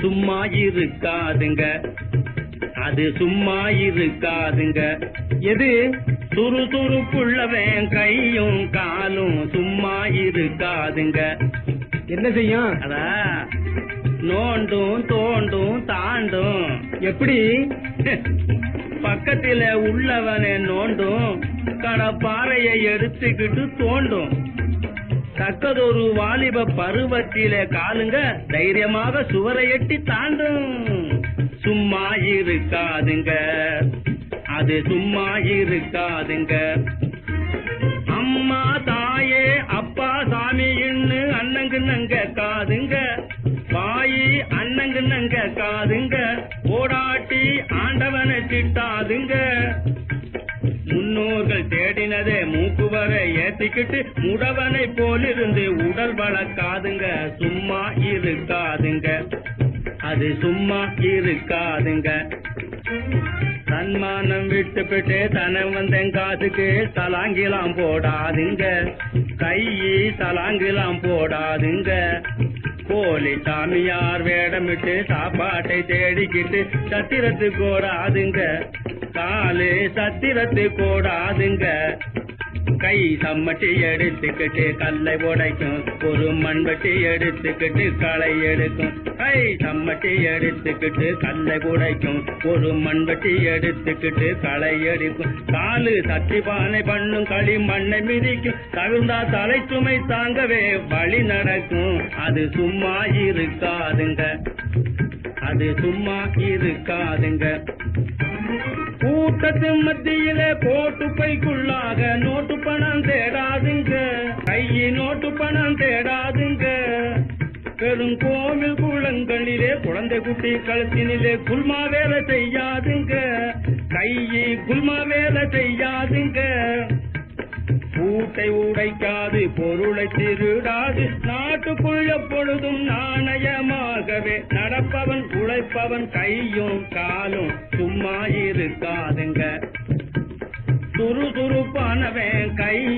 சும்மா இருக்காதுங்க அது சும்மா இருக்காதுங்க எது? சுறுசுறுப்புள்ளவன் கையும் காலும் சும்மா இருக்காதுங்க என்ன செய்யும்? அதா நோண்டும் தோண்டும் தாண்டும். எப்படி? பக்கத்தில உள்ளவனை நோண்டும் கடப்பாறையை எடுத்துக்கிட்டு தோண்டும். தக்கதொரு வாலிப பருவத்தில காலுங்க தைரியமாக சுவரை எட்டி தாண்டும். சும்மா இருக்காதுங்க. அது சும்மா இருக்காதுங்க. அம்மா தாயே அப்பா சாமின்னு அண்ணங்கு நங்க காதுங்க. வாயி அண்ணங்கு நங்க காதுங்க. ஓடாட்டி ஆண்டவனை திட்டாதுங்க மூக்குவரை ஏத்திக்கிட்டு முடவனை போலிருந்து உடல் வளர்க்காதுங்க. சும்மா இருக்காதுங்க. அது சும்மா இருக்காதுங்க. தன்மானம் விட்டு விட்டு தன வந்தேன் காசுக்கு தலாங்கிலாம் போடாதுங்க. கையி தலாங்கிலாம் போடாதுங்க. போலி சாமியார் வேடமிட்டு சாப்பாட்டை தேடிக்கிட்டு சத்திரத்து கோடாதுங்க காலு சத்திரத்து கோடாதுங்க கை சம்மட்டி எடுத்துக்கிட்டு கல்லை உடைக்கும். ஒரு மண்வெட்டி எடுத்துக்கிட்டு களை எடுக்கும். கை சம்மட்டி எடுத்துக்கிட்டு கல்லை உடைக்கும். ஒரு மண்வெட்டி எடுத்துக்கிட்டு களை எடுக்கும். காலு சட்டி பானை பண்ணும் களி மண்ணை மிதிக்கும். தகுந்தா தலை சுமை தாங்கவே வழி நடக்கும். அது சும்மா இருக்காதுங்க. அது சும்மா இருக்காதுங்க. கூட்டத்து மத்தியிலே போட்டு பைக்குள்ளாக நோட்டு பணம் தேடாதுங்க. கையை நோட்டு பணம் தேடாதுங்க. பெரும் கோவில் குளங்களிலே குழந்தை குட்டி கழுத்தினிலே குல்மா வேலை செய்யாதுங்க. கையை குல்மா வேலை செய்யாதுங்க. பூட்டை உடைக்காது பொருளை திருடாது. நாட்டுக்குள் எப்பொழுதும் நாணயமாகவே நடப்பவன் உழைப்பவன் கையும் காலும் caí